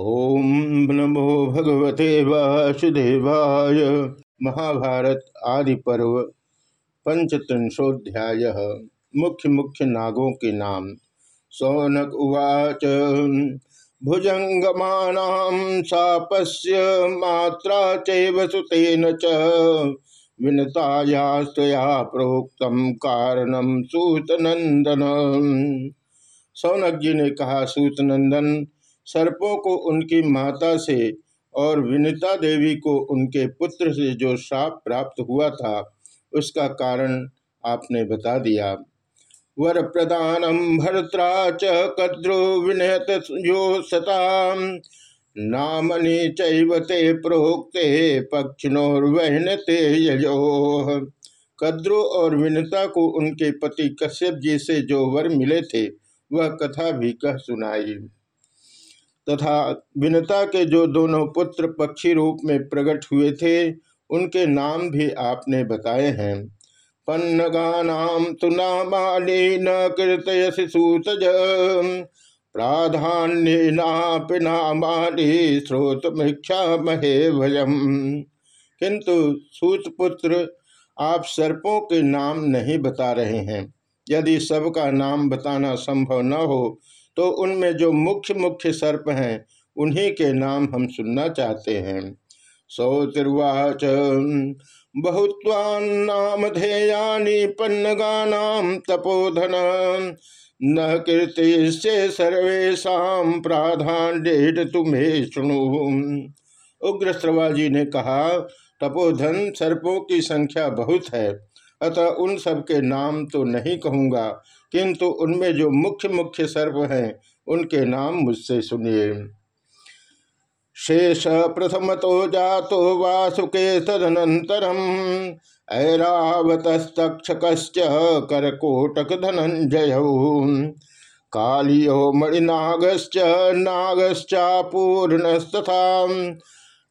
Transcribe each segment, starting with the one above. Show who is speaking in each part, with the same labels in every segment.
Speaker 1: ओम नमो भगवते वासुदेवाय। महाभारत आदि पर्व पंचत्रिंशोध्याय मुख्य मुख्य नागों के नाम। सौनक उवाच, भुजंगमानां सापस्य मात्रा चैव सुतेन च। विनतायास्तया प्रोक्तम कारणम सूतनंदन सौनक जी ने कहा सूतनंदन सर्पों को उनकी माता से और विनिता देवी को उनके पुत्र से जो श्राप प्राप्त हुआ था, उसका कारण आपने बता दिया। वर प्रदानम भरत्रा च कद्रो विनयत यो सता नामनि चैवते प्रोक्ते पक्षिणोर्वहनते यजो। कद्रो और विनता को उनके पति कश्यप जी से जो वर मिले थे, वह कथा भी कह सुनाई। तथा विनता के जो दोनों पुत्र पक्षी रूप में प्रकट हुए थे, उनके नाम भी आपने बताए हैं। पन्नगानाम तु नामानि न कीर्तयसि सूतज प्राधान्यनापि नामानि मिक्षा महे भयम किंतु सूतपुत्र आप सर्पों के नाम नहीं बता रहे हैं। यदि सबका नाम बताना संभव न हो तो उनमें जो मुख्य मुख्य सर्प हैं, उन्हीं के नाम हम सुनना चाहते हैं। सौतिर्वाच बहुत्वान्नाम धेयानी पन्नगानाम तपोधन, न कीर्ति से सर्वेशा प्राधान्य तुम्हें सुनु उग्र श्रवाजी ने कहा, तपोधन सर्पों की संख्या बहुत है। अतः उन सब के नाम तो नहीं कहूँगा, किंतु उनमें जो मुख्य मुख्य सर्प हैं, उनके नाम मुझसे सुनिए। शेष प्रथम तो जातो वासुके तदनंतरम ऐरावतस्तक्षक करकोटक धनंजय कालियो मणिनागश्च नागश्चापूर्णस्तथा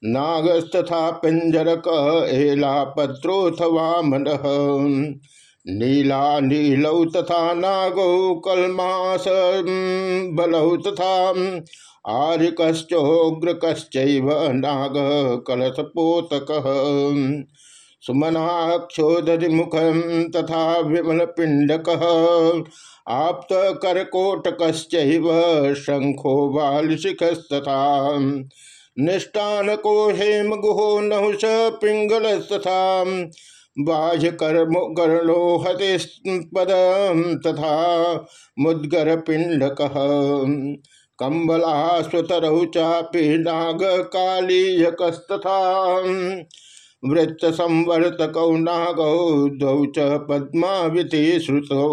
Speaker 1: नागस्तथा पिंजरक एलापत्रोथवा मन नीला नीलौ तथा नागौ कलमास बलौ तथा आर्यकश्चोग्रकश्चैव नाग कलशपोतक सुमनाक्षोदधिमुखम तथा विमल पिंडक आप्त शंखो बालशिखस्तथा। निष्ठान को हेम गुहो नहुष पिंगल तथा बाह्य कर्म गर्णो हते पदम तथा मुद्गर पिंड कह कम्बला स्वतरौ चापी नाग कालीयकस्तथा। वृत्त संवर्तकौ नागौ द्वौ च पद्माविति श्रुतौ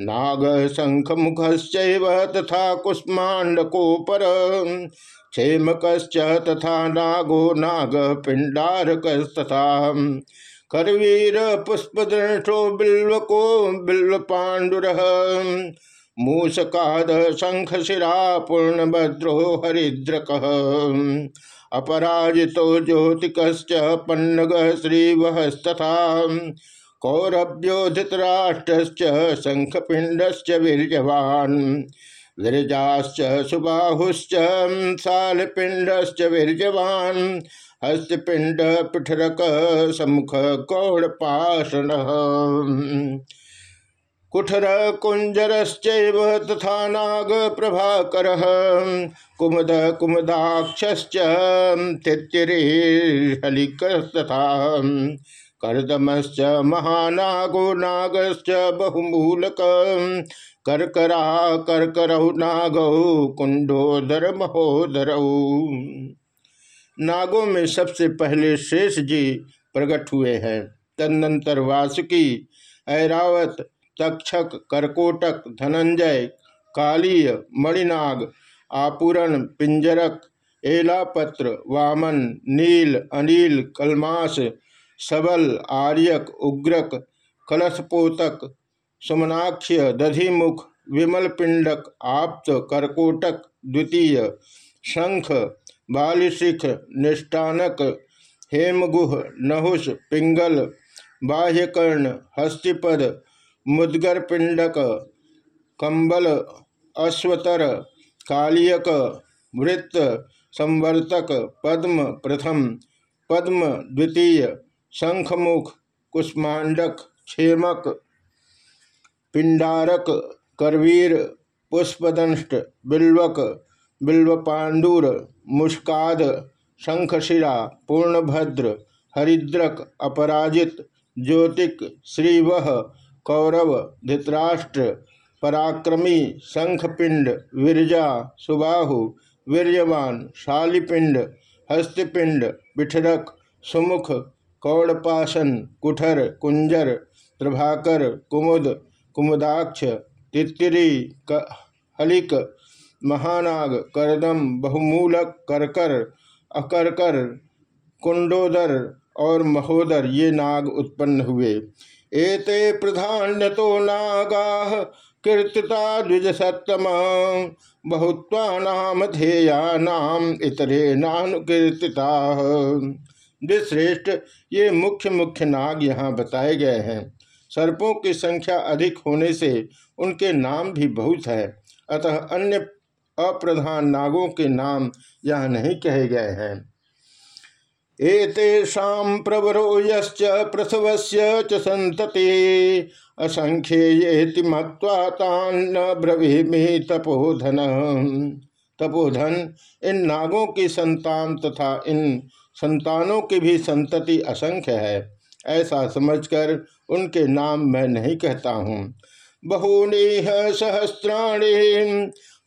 Speaker 1: नाग शंख मुखश्चैव तथा कुष्मांडकोपर क्षेमकश्च तथा नागो नाग पिंडारकस्तथा करवीर पुष्पदृष्टो बिल्वको बिल्व पाण्डुर मूषकाद शंख शिरा पूर्णभद्रो हरिद्रक। अपराजितो ज्योतिकश्च पन्नग श्रीवहस्तथा। कौरभ्यो धृतराष्ट्रश्च शंखपिंडश्च वीर्यवान्। विरजाश्च सुबाहुश्च शालपिंडश्च वीर्यवान्। हस्तपिंड पिठरक समुख कौड़पाषण कुठर कुंजरश्चैव तथा नाग प्रभाकर कुमुद कुमुदाक्षश्च तिथिरिहलिकस्तथा कर्दमश्च महानागो नागश्च बहुमूलक। कर्करा करकरऊ नागौ कुंडोदर महोदर। नागों में सबसे पहले शेष जी प्रकट हुए हैं। तदनंतर वासुकी, ऐरावत तक्षक, करकोटक, धनंजय, कालीय, मणिनाग आपूरण पिंजरक, एलापत्र, वामन, नील, अनिल, कलमास, सबल, आर्यक, उग्रक, कलशपोतक, सुमनाक्ष्य, दधिमुख विमल पिंडक आप्त, करकोटक, द्वितीय, शंख, बालिशिख, निष्ठानक, हेमगुह, नहुष, पिंगल, बाह्यकर्ण, हस्तिपद मुद्गर पिंडक, कंबल, अश्वतर, कालियक, वृत्त, संवर्तक, पद्म प्रथम, पद्म द्वितीय, शंखमुख, कुष्मांडक, क्षेमक, पिंडारक, करवीर, पुष्पदंष्ट, बिल्वक बिल्वपाण्डुर मुष्काद, शंखशिरा, पूर्णभद्र, हरिद्रक, अपराजित, ज्योतिक, श्रीवह कौरव, धृतराष्ट्र, पराक्रमी, शंखपिंड, विरजा, सुबाहु वीर्यवान शालिपिंड, हस्तिपिंड पिठरक सुमुख कौड़पासन कुठर, कुंजर, प्रभाकर, कुमुद, कुमुदाक्ष तित्तिरी हलिक, महानाग, करदम, बहुमूलक, करकर, अकरकर, कुंडोदर और महोदर ये नाग उत्पन्न हुए। एते प्रधान्य तो नागा कीर्तिता द्विज सत्तम बहुत्वा नाम धेया नाम इतरे नानुकीर्तिता। द्विश्रेष्ठ, ये मुख्य मुख्य नाग यहाँ बताए गए हैं। सर्पों की संख्या अधिक होने से उनके नाम भी बहुत है। अतः अन्य अप्रधान नागों के नाम यहाँ नहीं कहे गए हैं। एतेषा प्रवरो यश्च प्रसवस्य च संतति असंख्येति मत्वा तान्न ब्रवीमि तपोधन। तपोधन, इन नागों की संतान तथा इन संतानों की भी संतति असंख्य है। ऐसा समझकर उनके नाम मैं नहीं कहता हूँ। बहूनि सहस्राणी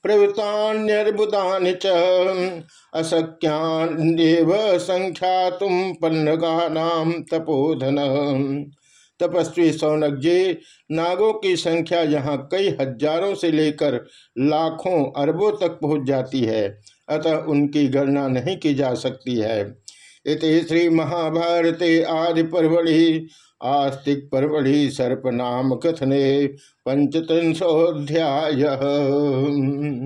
Speaker 1: प्रवृतान्यर्बुदानि च। नाम तपोधन। तपस्वी सौनक जी नागों की संख्या यहाँ कई हज़ारों से लेकर लाखों अरबों तक पहुँच जाती है, अतः उनकी गणना नहीं की जा सकती है। श्री महाभारते आदि परवड़ी आस्तिक परवड़ी सर्पनाम कथने पंचतंसोध्याय